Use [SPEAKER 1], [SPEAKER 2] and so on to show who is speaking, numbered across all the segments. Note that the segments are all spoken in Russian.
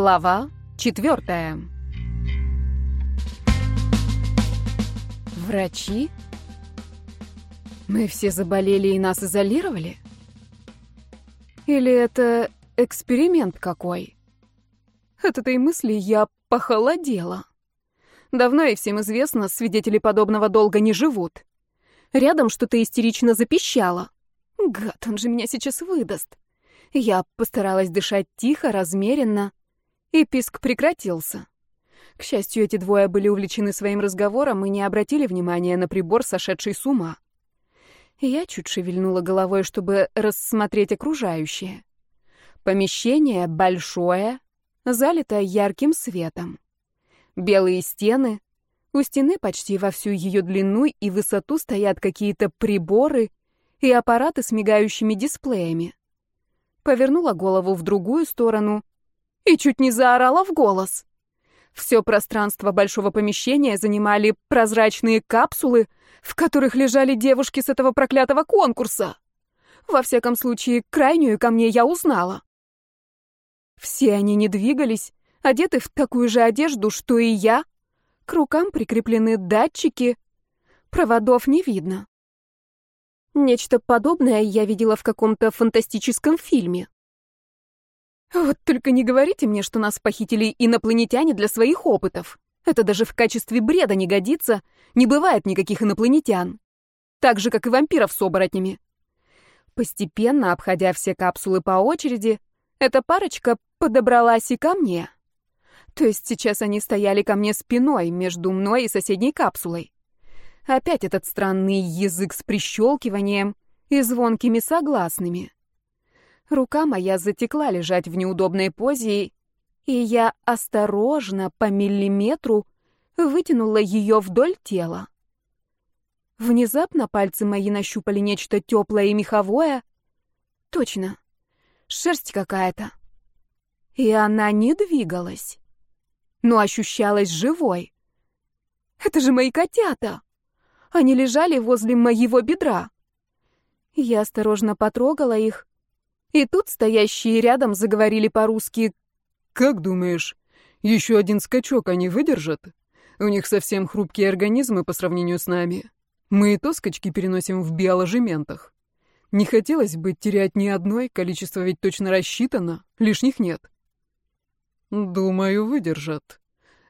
[SPEAKER 1] Глава четвертая. Врачи? Мы все заболели и нас изолировали? Или это эксперимент какой? От этой мысли я похолодела. Давно и всем известно, свидетели подобного долго не живут. Рядом что-то истерично запищало. Гад, он же меня сейчас выдаст. Я постаралась дышать тихо, размеренно, и писк прекратился. К счастью, эти двое были увлечены своим разговором и не обратили внимания на прибор, сошедший с ума. Я чуть шевельнула головой, чтобы рассмотреть окружающее. Помещение большое, залито ярким светом. Белые стены, у стены почти во всю ее длину и высоту стоят какие-то приборы и аппараты с мигающими дисплеями. Повернула голову в другую сторону и чуть не заорала в голос. Все пространство большого помещения занимали прозрачные капсулы, в которых лежали девушки с этого проклятого конкурса. Во всяком случае, крайнюю ко мне я узнала. Все они не двигались, одеты в такую же одежду, что и я. К рукам прикреплены датчики. Проводов не видно. Нечто подобное я видела в каком-то фантастическом фильме. Вот только не говорите мне, что нас похитили инопланетяне для своих опытов. Это даже в качестве бреда не годится. Не бывает никаких инопланетян. Так же, как и вампиров с оборотнями. Постепенно, обходя все капсулы по очереди, эта парочка подобралась и ко мне. То есть сейчас они стояли ко мне спиной, между мной и соседней капсулой. Опять этот странный язык с прищелкиванием и звонкими согласными. Рука моя затекла лежать в неудобной позе, и я осторожно, по миллиметру, вытянула ее вдоль тела. Внезапно пальцы мои нащупали нечто теплое и меховое. Точно, шерсть какая-то. И она не двигалась, но ощущалась живой. Это же мои котята! Они лежали возле моего бедра. Я осторожно потрогала их, и тут стоящие рядом заговорили по-русски.
[SPEAKER 2] «Как думаешь, еще один скачок они выдержат? У них совсем хрупкие организмы по сравнению с нами. Мы и то скачки переносим в биоложементах. Не хотелось бы терять ни одной, количество ведь точно рассчитано, лишних нет». «Думаю, выдержат.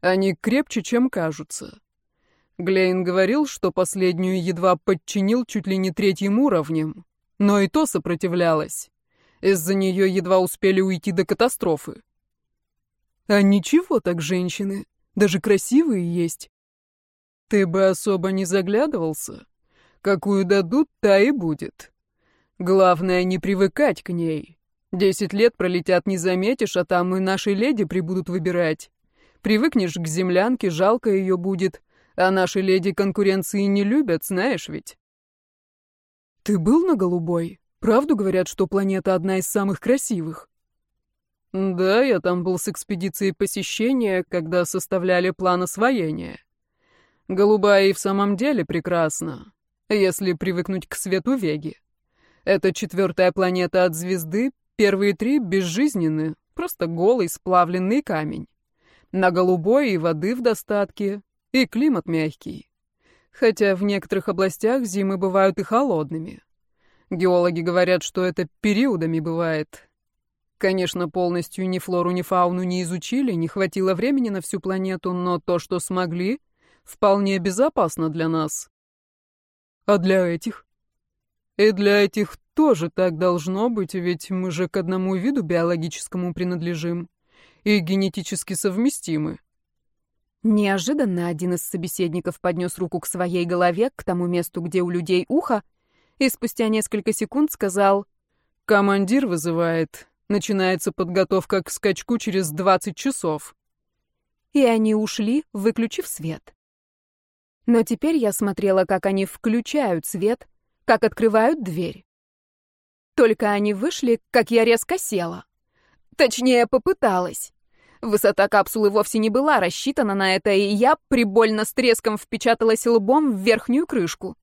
[SPEAKER 2] Они крепче, чем кажутся. Глейн говорил, что последнюю едва подчинил чуть ли не третьим уровнем, но и то сопротивлялась. Из-за нее едва успели уйти до катастрофы. А ничего так женщины, даже красивые есть. Ты бы особо не заглядывался. Какую дадут, та и будет. Главное, не привыкать к ней. Десять лет пролетят, не заметишь, а там и наши леди прибудут выбирать. Привыкнешь к землянке, жалко ее будет. А наши леди конкуренции не любят, знаешь ведь. Ты был на голубой? Правду говорят, что планета одна из самых красивых? Да, я там был с экспедицией посещения, когда составляли план освоения. Голубая и в самом деле прекрасна, если привыкнуть к свету Веги. Это четвертая планета от звезды, первые три безжизненны, просто голый сплавленный камень. На голубой и воды в достатке, и климат мягкий. Хотя в некоторых областях зимы бывают и холодными. Геологи говорят, что это периодами бывает. Конечно, полностью ни флору, ни фауну не изучили, не хватило времени на всю планету, но то, что смогли, вполне безопасно для нас. А для этих? И для этих тоже так должно быть, ведь мы же к одному виду биологическому принадлежим и генетически совместимы.
[SPEAKER 1] Неожиданно один из собеседников поднес руку к своей голове, к тому месту, где у людей ухо, и спустя несколько секунд сказал «Командир вызывает. Начинается подготовка к скачку через 20 часов». И они ушли, выключив свет. Но теперь я смотрела, как они включают свет, как открывают дверь. Только они вышли, как я резко села. Точнее, попыталась. Высота капсулы вовсе не была рассчитана на это, и я прибольно с треском впечаталась лбом в верхнюю крышку.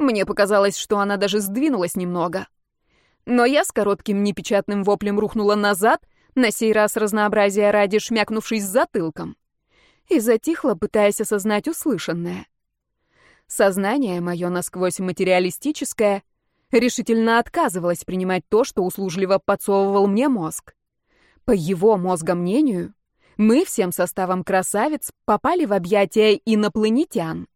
[SPEAKER 1] Мне показалось, что она даже сдвинулась немного. Но я с коротким непечатным воплем рухнула назад, на сей раз разнообразие ради шмякнувшись затылком, и затихла, пытаясь осознать услышанное. Сознание мое насквозь материалистическое решительно отказывалось принимать то, что услужливо подсовывал мне мозг. По его мозгомнению, мы всем составом красавиц попали в объятия инопланетян.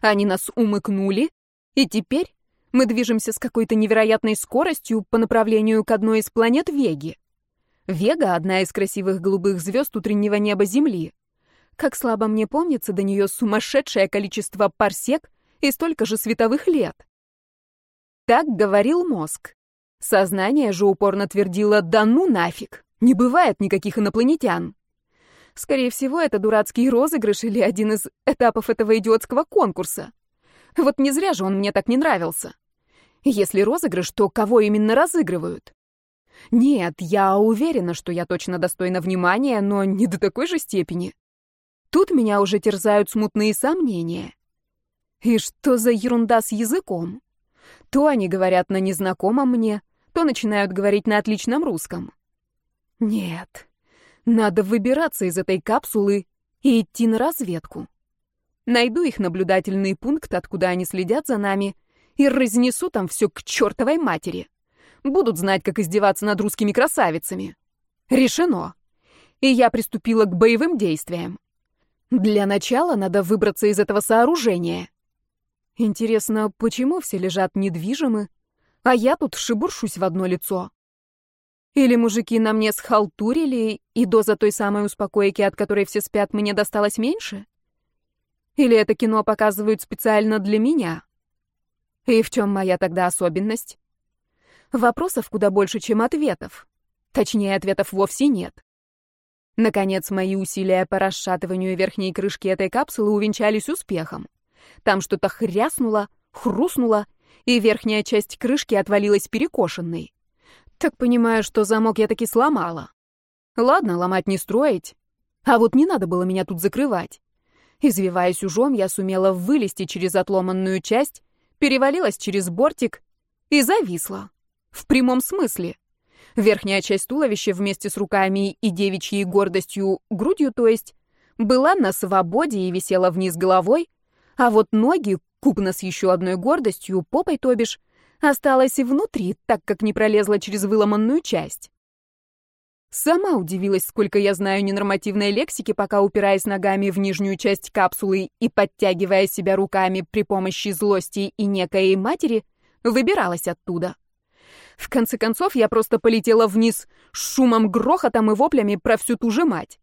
[SPEAKER 1] Они нас умыкнули, и теперь мы движемся с какой-то невероятной скоростью по направлению к одной из планет Веги. Вега — одна из красивых голубых звезд утреннего неба Земли. Как слабо мне помнится, до нее сумасшедшее количество парсек и столько же световых лет. Так говорил мозг. Сознание же упорно твердило «да ну нафиг, не бывает никаких инопланетян». Скорее всего, это дурацкий розыгрыш или один из этапов этого идиотского конкурса. Вот не зря же он мне так не нравился. Если розыгрыш, то кого именно разыгрывают? Нет, я уверена, что я точно достойна внимания, но не до такой же степени. Тут меня уже терзают смутные сомнения. И что за ерунда с языком? То они говорят на незнакомом мне, то начинают говорить на отличном русском. Нет, надо выбираться из этой капсулы и идти на разведку. Найду их наблюдательный пункт, откуда они следят за нами, и разнесу там все к чертовой матери. Будут знать, как издеваться над русскими красавицами. Решено. И я приступила к боевым действиям. Для начала надо выбраться из этого сооружения. Интересно, почему все лежат недвижимы, а я тут шебуршусь в одно лицо? Или мужики на мне схалтурили, и доза той самой успокойки, от которой все спят, мне досталось меньше? Или это кино показывают специально для меня? И в чем моя тогда особенность? Вопросов куда больше, чем ответов. Точнее, ответов вовсе нет. Наконец, мои усилия по расшатыванию верхней крышки этой капсулы увенчались успехом. Там что-то хряснуло, хрустнуло, и верхняя часть крышки отвалилась перекошенной. Так понимаю, что замок я таки сломала. Ладно, ломать не строить. А вот не надо было меня тут закрывать. Извиваясь ужом, я сумела вылезти через отломанную часть, перевалилась через бортик и зависла. В прямом смысле. Верхняя часть туловища вместе с руками и девичьей гордостью, грудью то есть, была на свободе и висела вниз головой, а вот ноги, купно с еще одной гордостью, попой то бишь, осталась и внутри, так как не пролезла через выломанную часть. Сама удивилась, сколько я знаю ненормативной лексики, пока упираясь ногами в нижнюю часть капсулы и подтягивая себя руками при помощи злости и некоей матери, выбиралась оттуда. В конце концов, я просто полетела вниз с шумом, грохотом и воплями про всю ту же мать.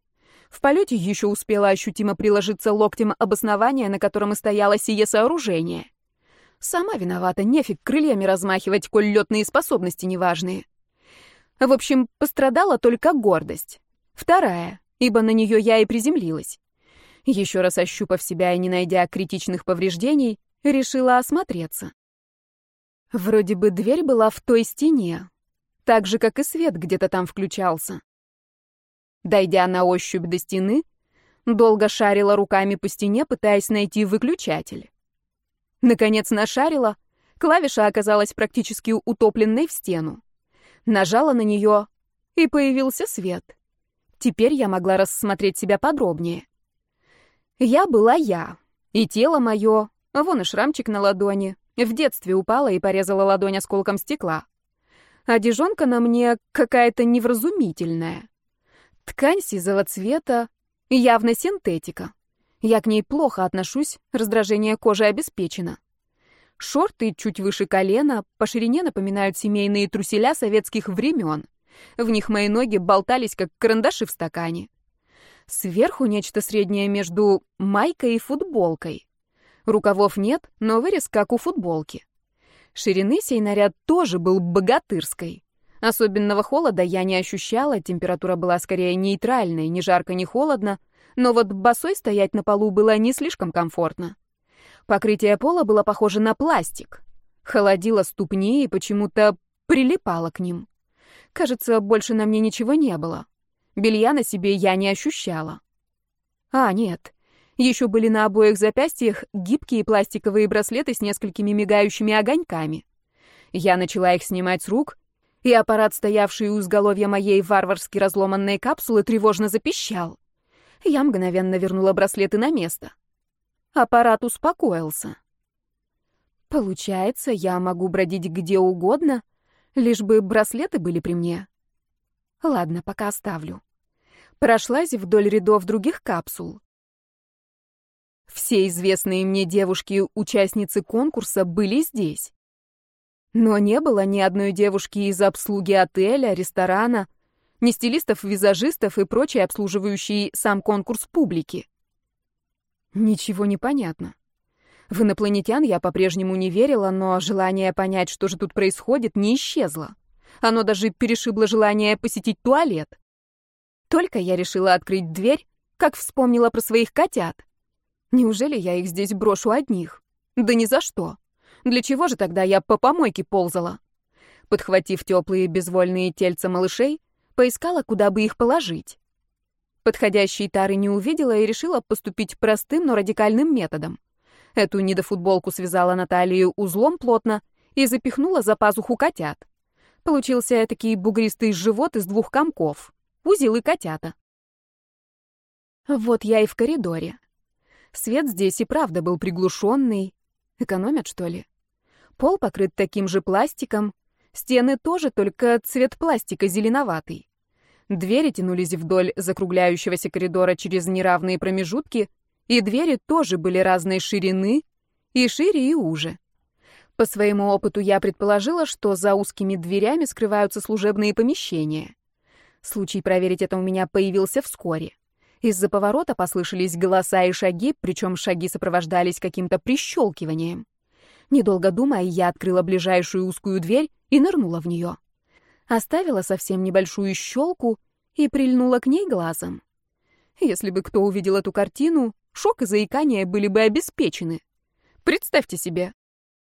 [SPEAKER 1] В полете еще успела ощутимо приложиться локтем об основание, на котором и стояло сие сооружение. Сама виновата, нефиг крыльями размахивать, коль летные способности неважные. В общем, пострадала только гордость. Вторая, ибо на нее я и приземлилась. Еще раз ощупав себя и не найдя критичных повреждений, решила осмотреться. Вроде бы дверь была в той стене, так же, как и свет где-то там включался. Дойдя на ощупь до стены, долго шарила руками по стене, пытаясь найти выключатель. Наконец нашарила. Клавиша оказалась практически утопленной в стену. Нажала на нее, и появился свет. Теперь я могла рассмотреть себя подробнее. Я была я, и тело мое, вон и шрамчик на ладони, в детстве упала и порезала ладонь осколком стекла. Одежонка на мне какая-то невразумительная. Ткань сизого цвета, явно синтетика. Я к ней плохо отношусь, раздражение кожи обеспечено. Шорты чуть выше колена, по ширине напоминают семейные труселя советских времен. В них мои ноги болтались, как карандаши в стакане. Сверху нечто среднее между майкой и футболкой. Рукавов нет, но вырез как у футболки. Ширины сей наряд тоже был богатырской. Особенного холода я не ощущала, температура была скорее нейтральной, ни жарко, ни холодно, но вот босой стоять на полу было не слишком комфортно. Покрытие пола было похоже на пластик. Холодило ступни и почему-то прилипало к ним. Кажется, больше на мне ничего не было. Белья на себе я не ощущала. А, нет. Еще были на обоих запястьях гибкие пластиковые браслеты с несколькими мигающими огоньками. Я начала их снимать с рук и аппарат, стоявший у изголовья моей варварски разломанной капсулы, тревожно запищал. Я мгновенно вернула браслеты на место. Аппарат успокоился. Получается, я могу бродить где угодно, лишь бы браслеты были при мне. Ладно, пока оставлю. Прошлась вдоль рядов других капсул. Все известные мне девушки-участницы конкурса были здесь. Но не было ни одной девушки из обслуги отеля, ресторана, ни стилистов-визажистов и прочей обслуживающей сам конкурс публики. Ничего не понятно. В инопланетян я по-прежнему не верила, но желание понять, что же тут происходит, не исчезло. Оно даже перешибло желание посетить туалет. Только я решила открыть дверь, как вспомнила про своих котят. Неужели я их здесь брошу одних? Да ни за что. Для чего же тогда я по помойке ползала? Подхватив теплые безвольные тельца малышей, поискала, куда бы их положить. Подходящей тары не увидела и решила поступить простым, но радикальным методом. Эту недофутболку связала на талию узлом плотно и запихнула за пазуху котят. Получился этакий бугристый живот из двух комков. Узел и котята. Вот я и в коридоре. Свет здесь и правда был приглушенный. Экономят, что ли? Пол покрыт таким же пластиком. Стены тоже, только цвет пластика зеленоватый. Двери тянулись вдоль закругляющегося коридора через неравные промежутки, и двери тоже были разной ширины, и шире, и уже. По своему опыту я предположила, что за узкими дверями скрываются служебные помещения. Случай проверить это у меня появился вскоре. Из-за поворота послышались голоса и шаги, причем шаги сопровождались каким-то прищелкиванием. Недолго думая, я открыла ближайшую узкую дверь и нырнула в нее. Оставила совсем небольшую щелку и прильнула к ней глазом. Если бы кто увидел эту картину, шок и заикание были бы обеспечены. Представьте себе,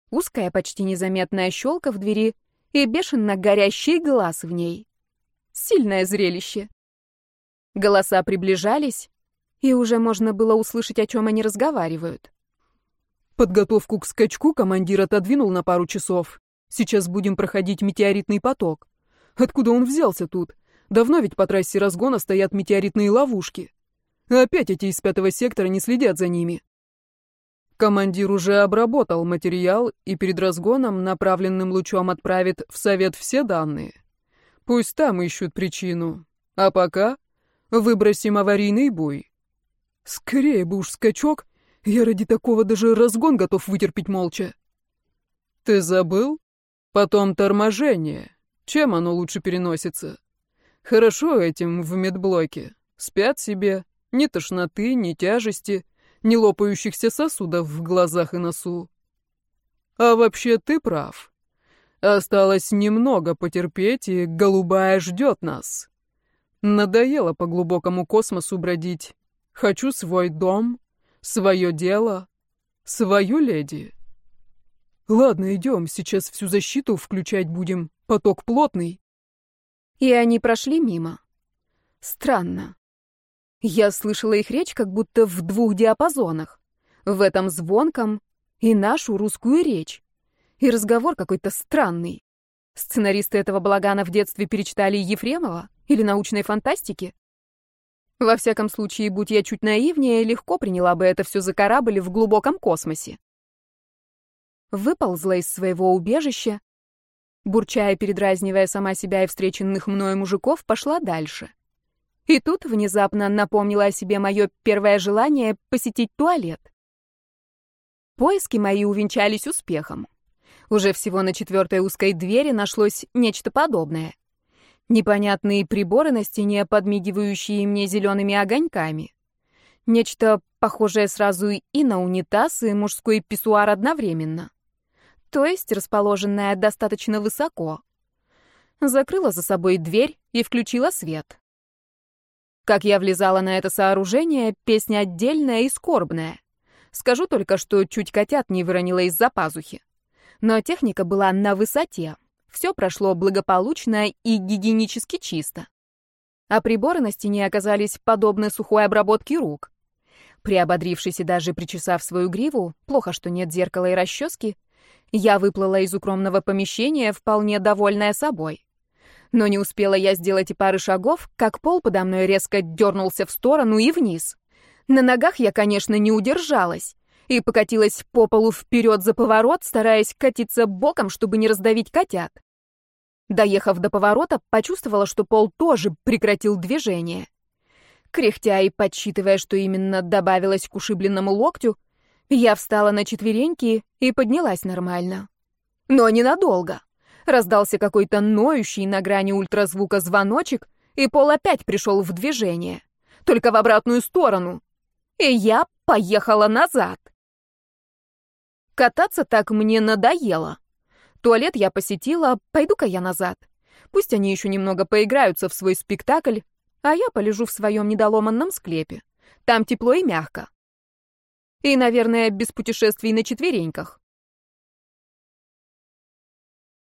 [SPEAKER 1] узкая, почти незаметная щелка в двери и бешено горящий глаз в ней. Сильное зрелище. Голоса приближались, и уже можно было услышать, о чем они разговаривают.
[SPEAKER 2] Подготовку к скачку командир отодвинул на пару часов. Сейчас будем проходить метеоритный поток. Откуда он взялся тут? Давно ведь по трассе разгона стоят метеоритные ловушки. Опять эти из пятого сектора не следят за ними. Командир уже обработал материал и перед разгоном направленным лучом отправит в совет все данные. Пусть там ищут причину. А пока Выбросим аварийный бой. Скорее бы уж скачок. Я ради такого даже разгон готов вытерпеть молча. Ты забыл? Потом торможение. Чем оно лучше переносится? Хорошо этим в медблоке. Спят себе. Ни тошноты, ни тяжести, ни лопающихся сосудов в глазах и носу. А вообще ты прав. Осталось немного потерпеть, и голубая ждет нас. Надоело по глубокому космосу бродить. Хочу свой дом, свое дело, свою леди. Ладно, идем, сейчас всю защиту включать будем. Поток плотный.
[SPEAKER 1] И они прошли мимо. Странно. Я слышала их речь как будто в двух диапазонах. В этом звонком и нашу русскую речь. И разговор какой-то странный. Сценаристы этого балагана в детстве перечитали Ефремова? Или научной фантастики? Во всяком случае, будь я чуть наивнее, легко приняла бы это все за корабль в глубоком космосе. Выползла из своего убежища, бурчая, передразнивая сама себя и встреченных мною мужиков, пошла дальше. И тут внезапно напомнила о себе мое первое желание посетить туалет. Поиски мои увенчались успехом. Уже всего на четвертой узкой двери нашлось нечто подобное. Непонятные приборы на стене, подмигивающие мне зелеными огоньками. Нечто похожее сразу и на унитаз, и мужской писсуар одновременно. То есть расположенное достаточно высоко. Закрыла за собой дверь и включила свет. Как я влезала на это сооружение, песня отдельная и скорбная. Скажу только, что чуть котят не выронила из-за пазухи. Но техника была на высоте, все прошло благополучно и гигиенически чисто. А приборы на стене оказались подобны сухой обработке рук. Приободрившись и даже причесав свою гриву, плохо, что нет зеркала и расчески, я выплыла из укромного помещения, вполне довольная собой. Но не успела я сделать и пары шагов, как пол подо мной резко дернулся в сторону и вниз. На ногах я, конечно, не удержалась и покатилась по полу вперед за поворот, стараясь катиться боком, чтобы не раздавить котят. Доехав до поворота, почувствовала, что пол тоже прекратил движение. Кряхтя и подсчитывая, что именно добавилось к ушибленному локтю, я встала на четвереньки и поднялась нормально. Но ненадолго. Раздался какой-то ноющий на грани ультразвука звоночек, и пол опять пришел в движение. Только в обратную сторону. И я поехала назад. Кататься так мне надоело. Туалет я посетила, пойду-ка я назад. Пусть они еще немного поиграются в свой спектакль, а я полежу в своем недоломанном склепе. Там тепло и мягко. И, наверное, без путешествий на четвереньках.